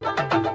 Thank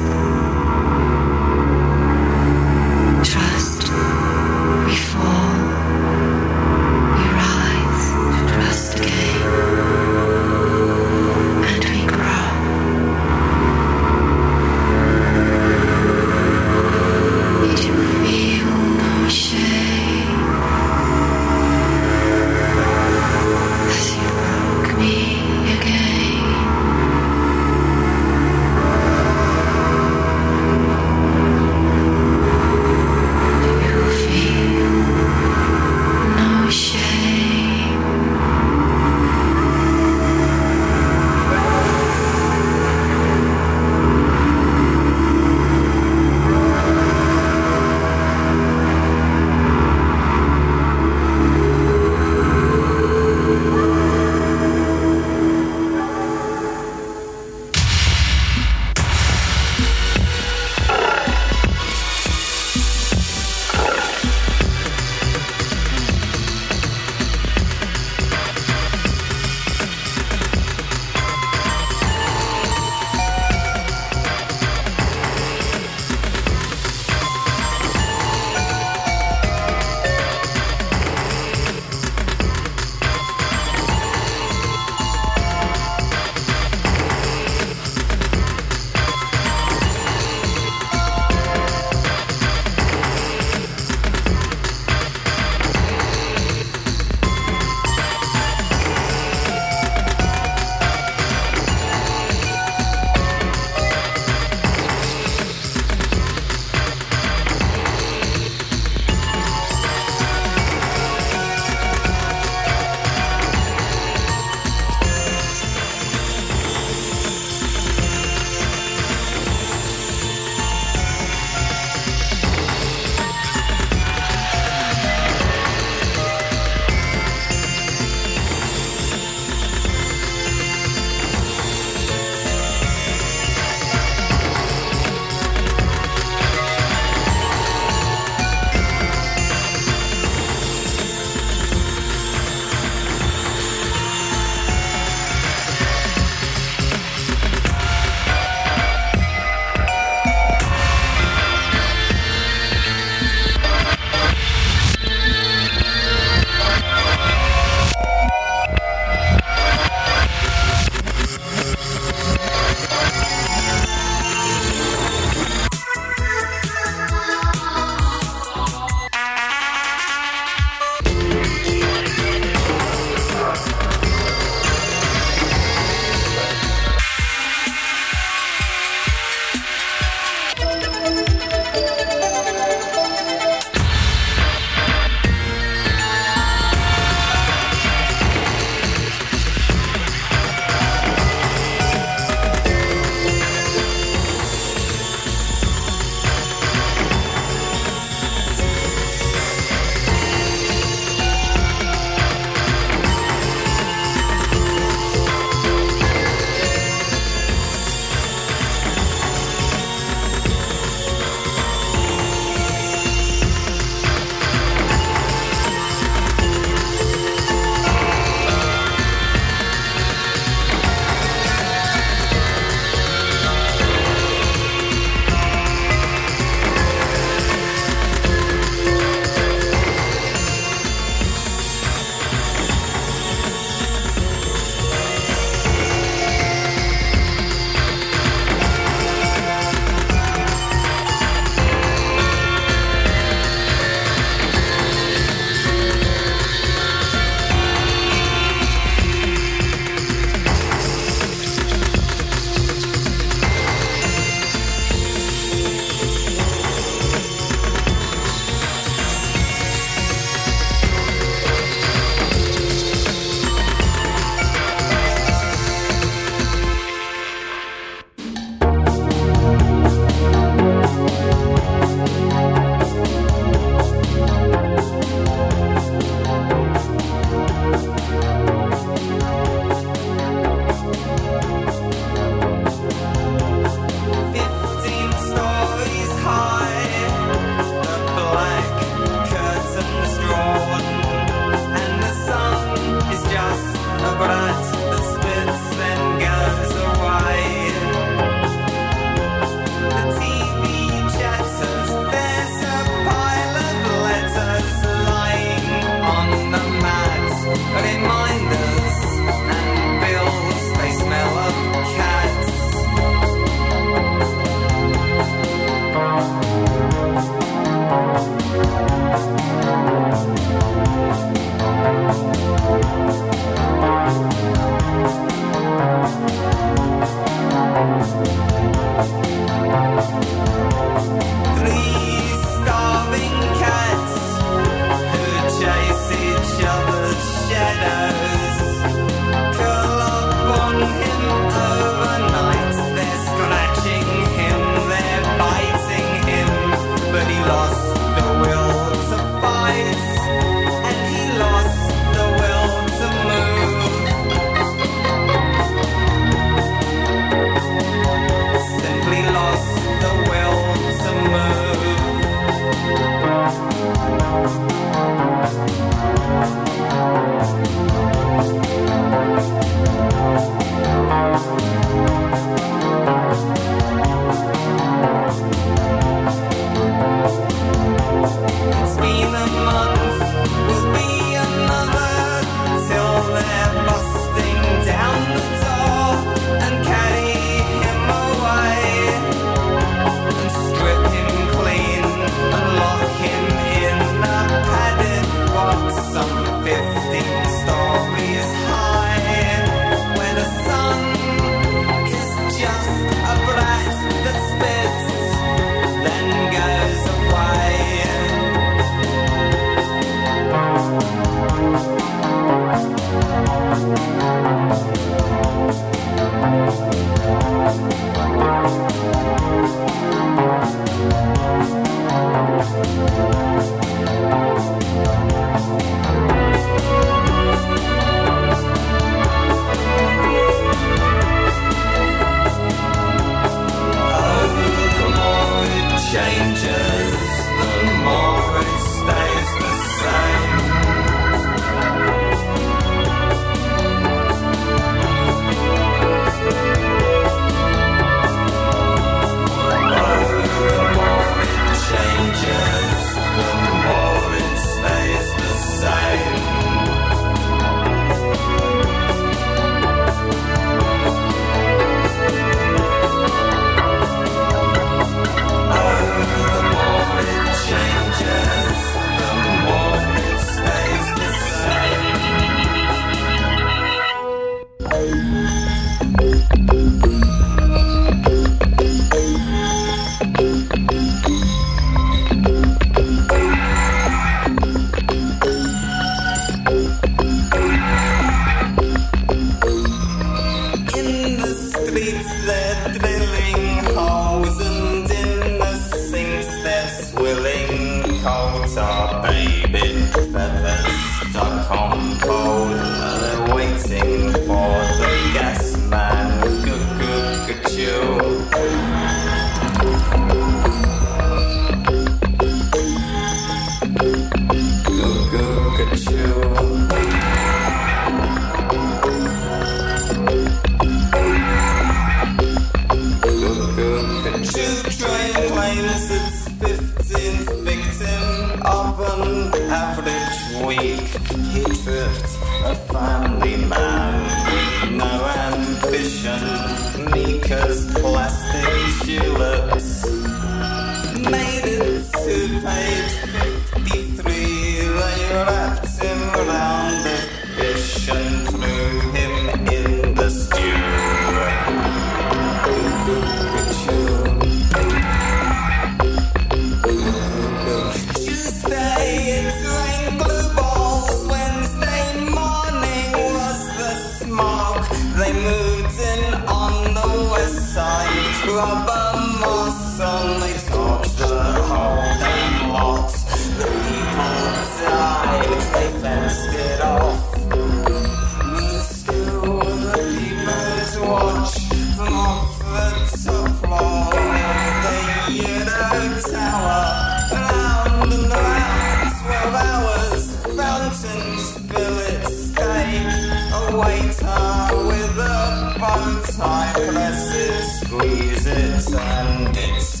her with a bun I Press it, squeeze it, and it's.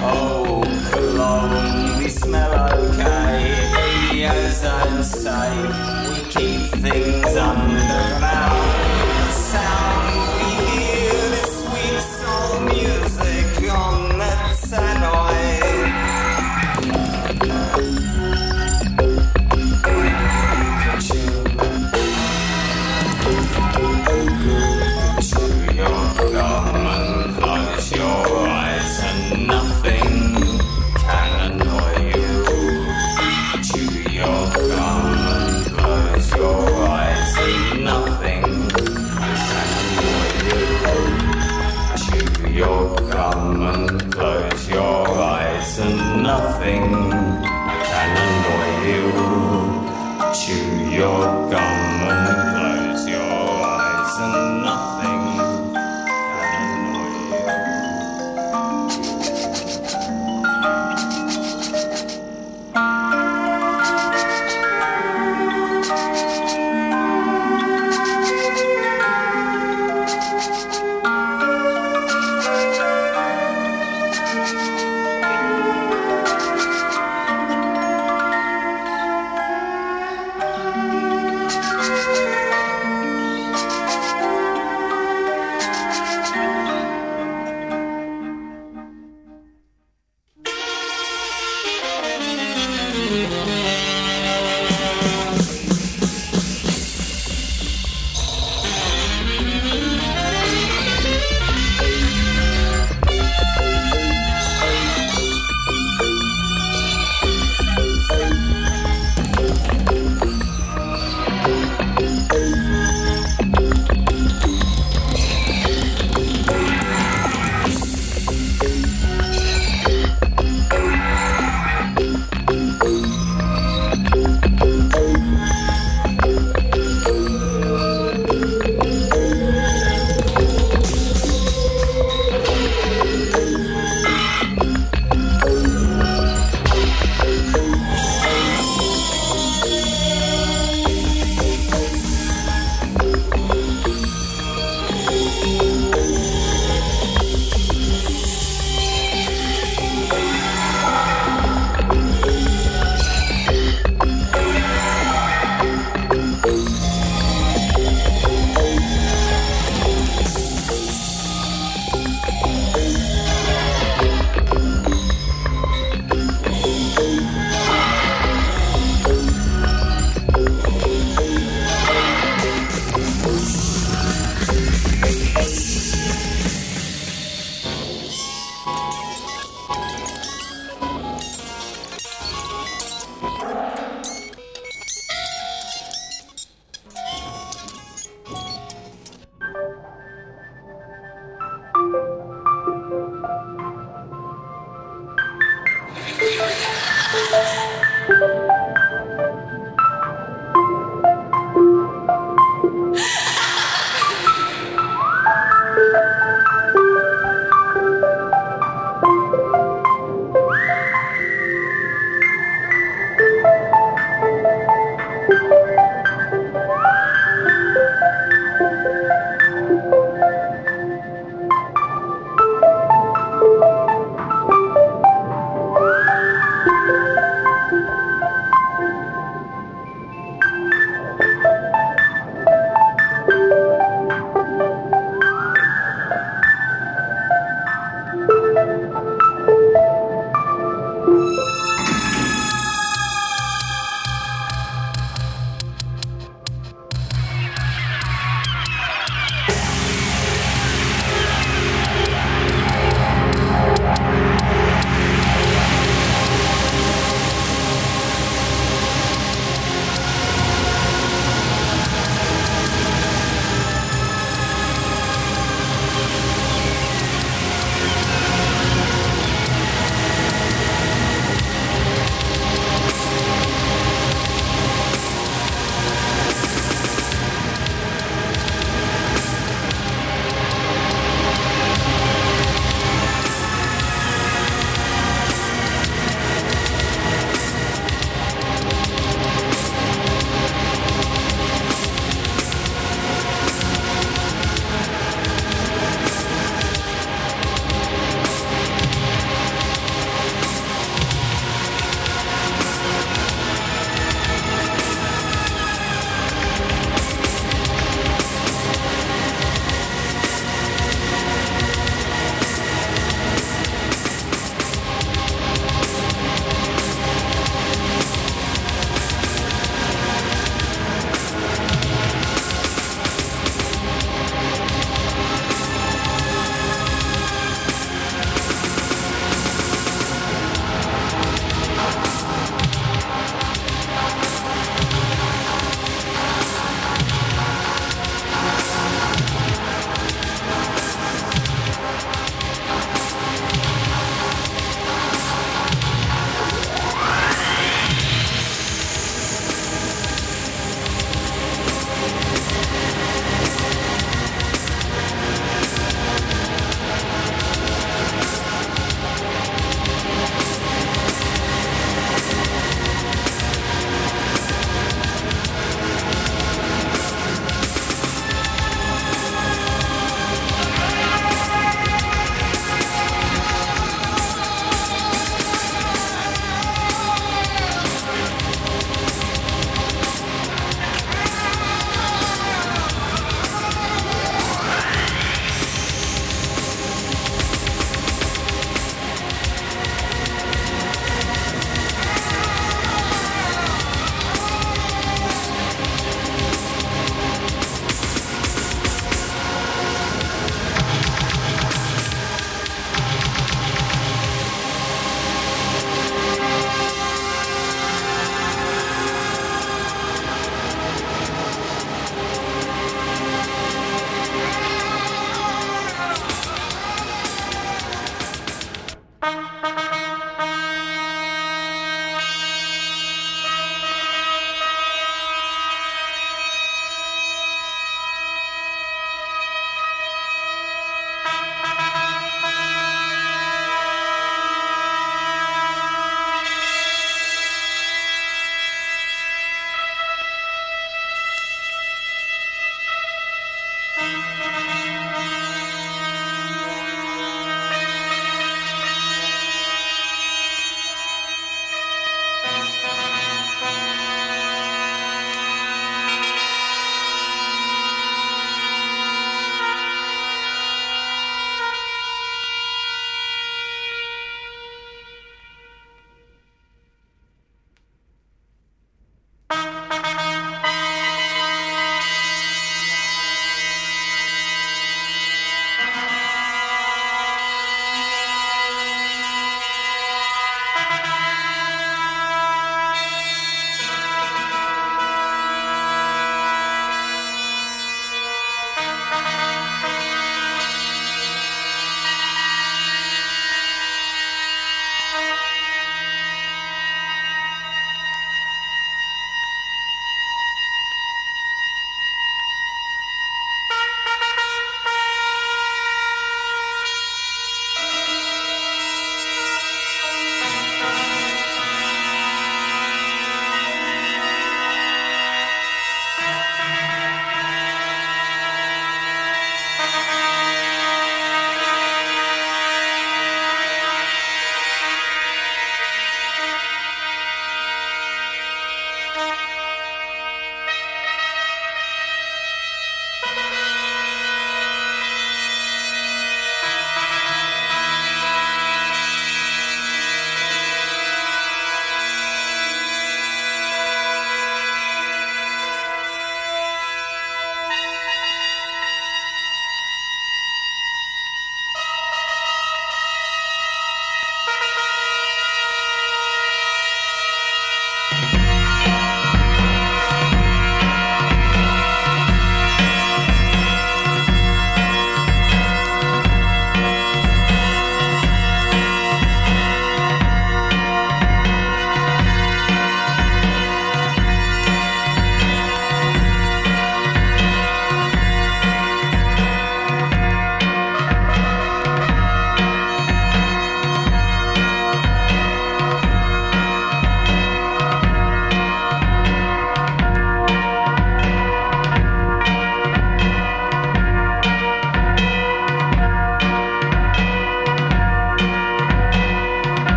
Oh, cologne, we smell okay. Radio's unsafe, we keep things under underground.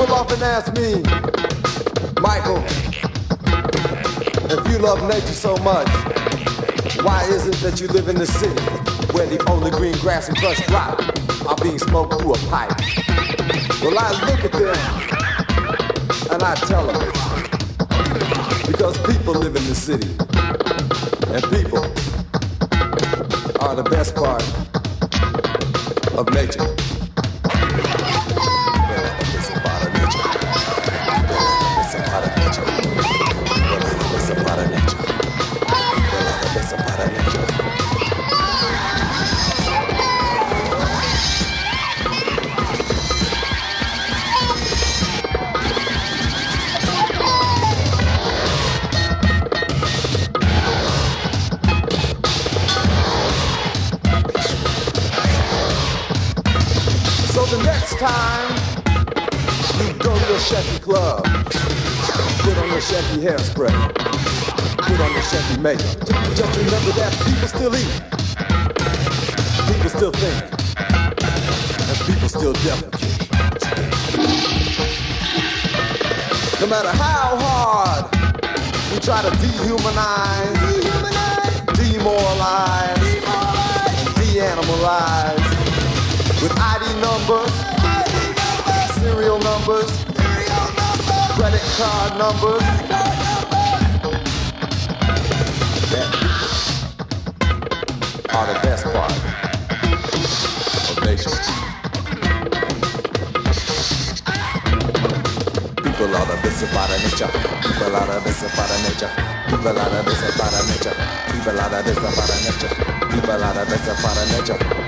People often ask me, Michael, if you love nature so much, why is it that you live in the city where the only green grass and crushed rock are being smoked through a pipe? Well, I look at them and I tell them because people live in the city and people are the best part of nature. Chevy hairspray, put on your Chevy makeup. Just remember that people still eat, people still think, and people still defecate. No matter how hard we try to dehumanize, demoralize, de-animalize with ID numbers, serial numbers, credit card numbers. That are the best part of nature. People are the best part of nature. People are the best part of nature. People are the best part of nature. People are the best part of nature. People are the best part of nature.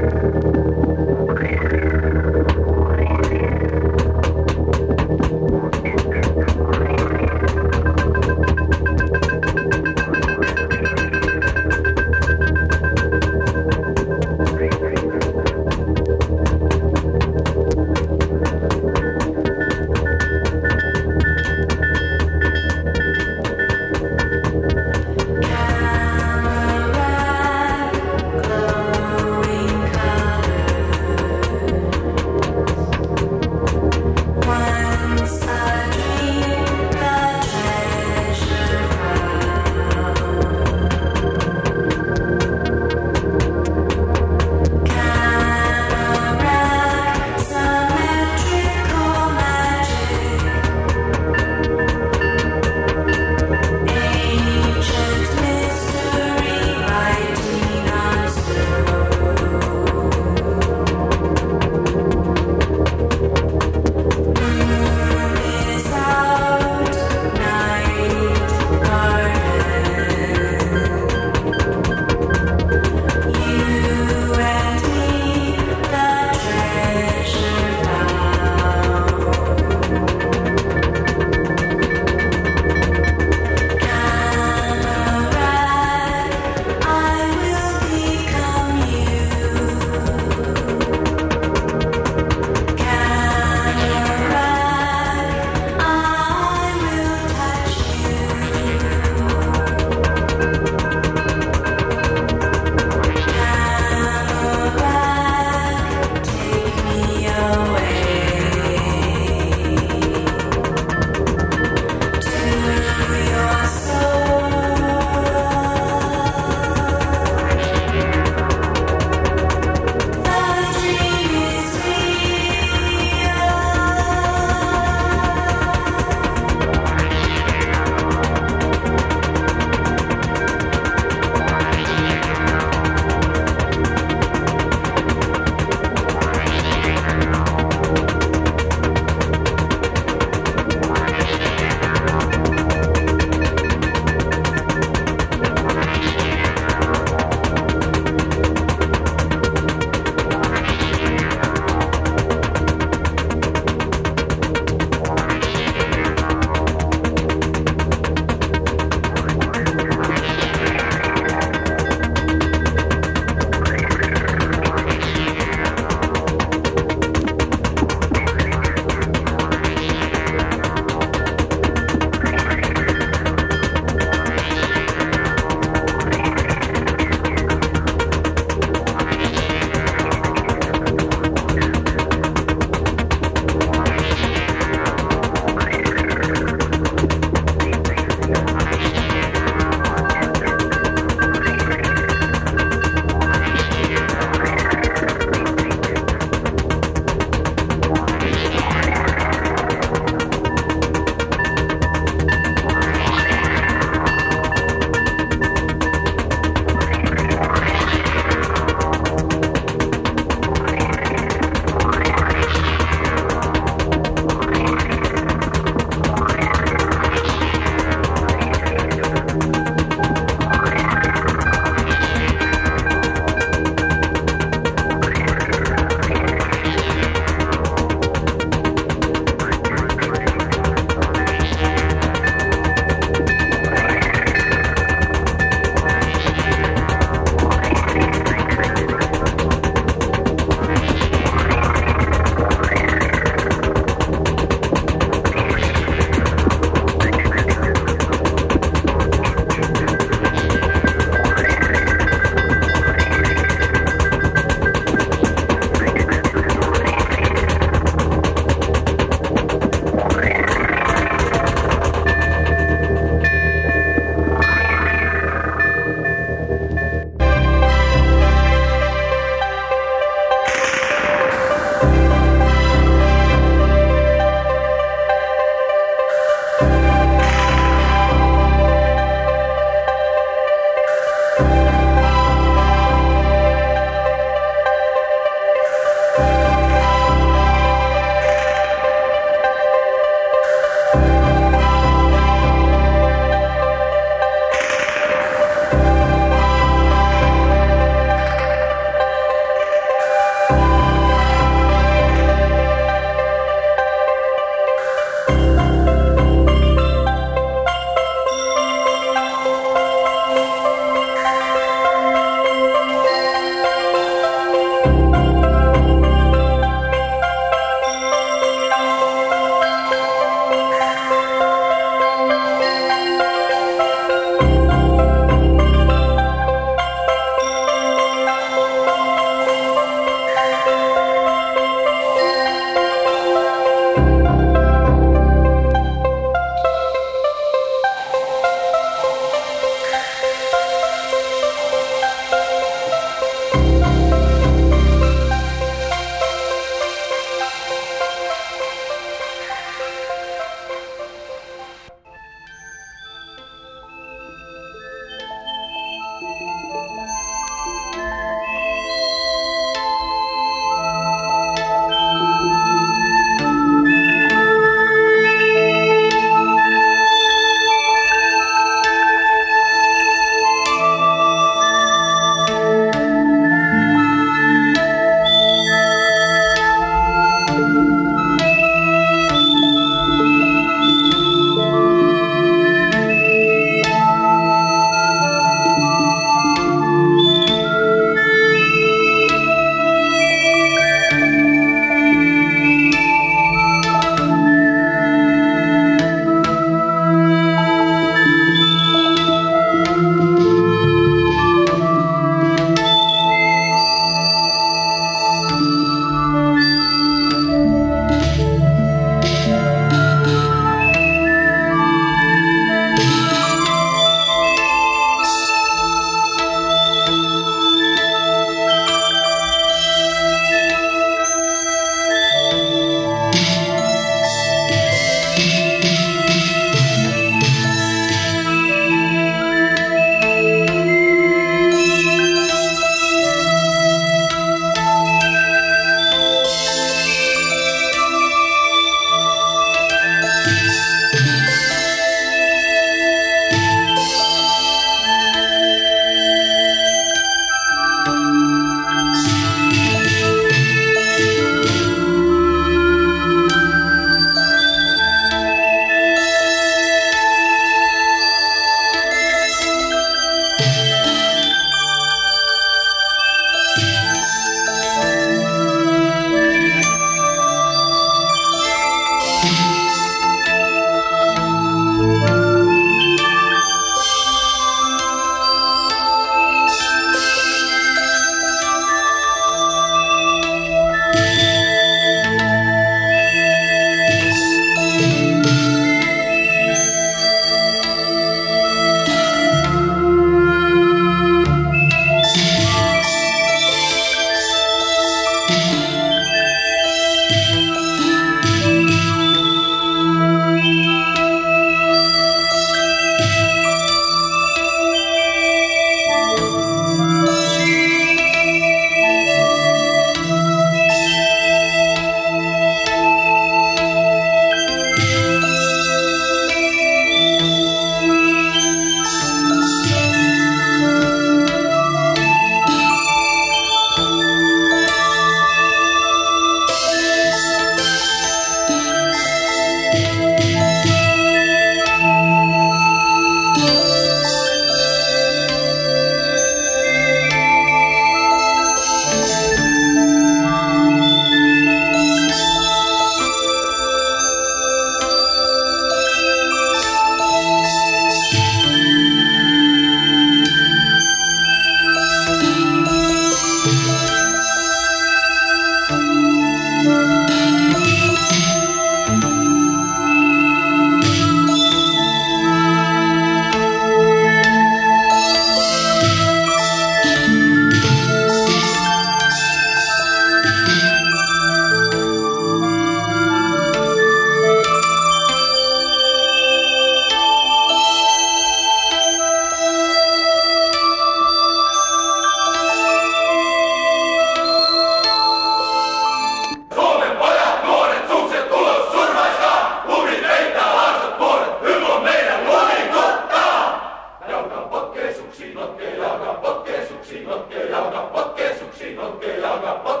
jalka, potke suksi, potke jalka, potke.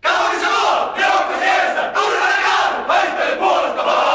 Cada vez se va, creo que se está, todo se va a dejar, va a estar por las capas.